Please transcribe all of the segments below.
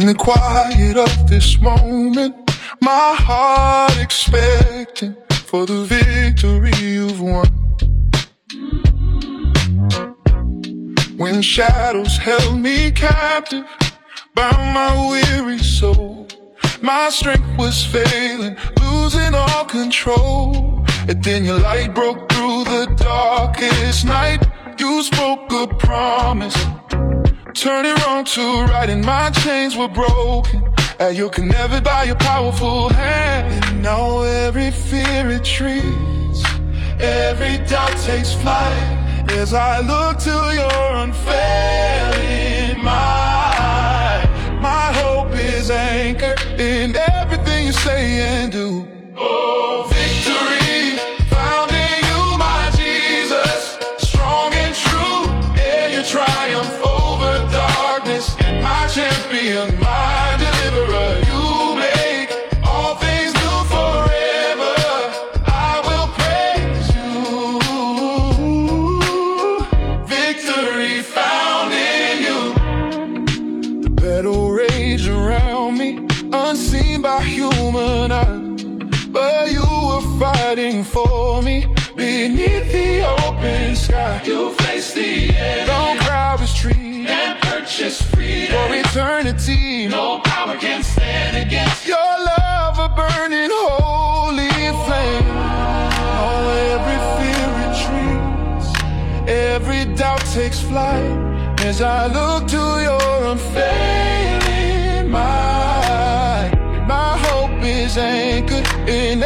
quiet of this moment, my heart expecting for the victory you've won. When shadows held me captive, bound my weary soul, my strength was failing, losing all control. And then your light broke through the darkest night. You spoke a promise. Turning wrong to right and my chains were broken. And you can never buy a powerful hand. And now every fear retreats Every doubt takes flight. As I look to your unfailing for me beneath the open sky. You face the end Don't cry retreat and purchase freedom. for eternity. No power can stand against Your love a burning holy flame. Oh, every fear retreats, every doubt takes flight as I look to your unfailing might. My hope is anchored in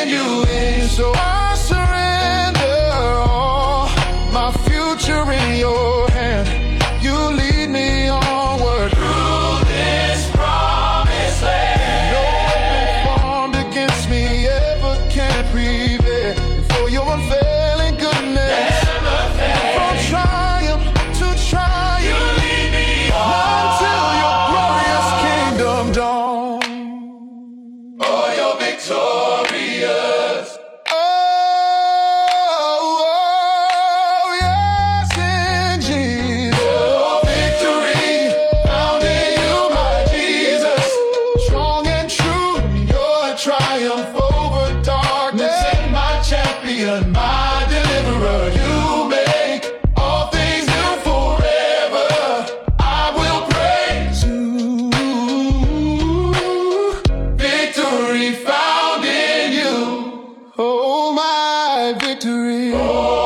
and you in. So I surrender all, my future in your hand. You lead me onward through this promised land. No against me ever can. For your unfailing goodness. From triumph to you lead me until your glorious kingdom dawn. Oh, your victory. victory. Oh.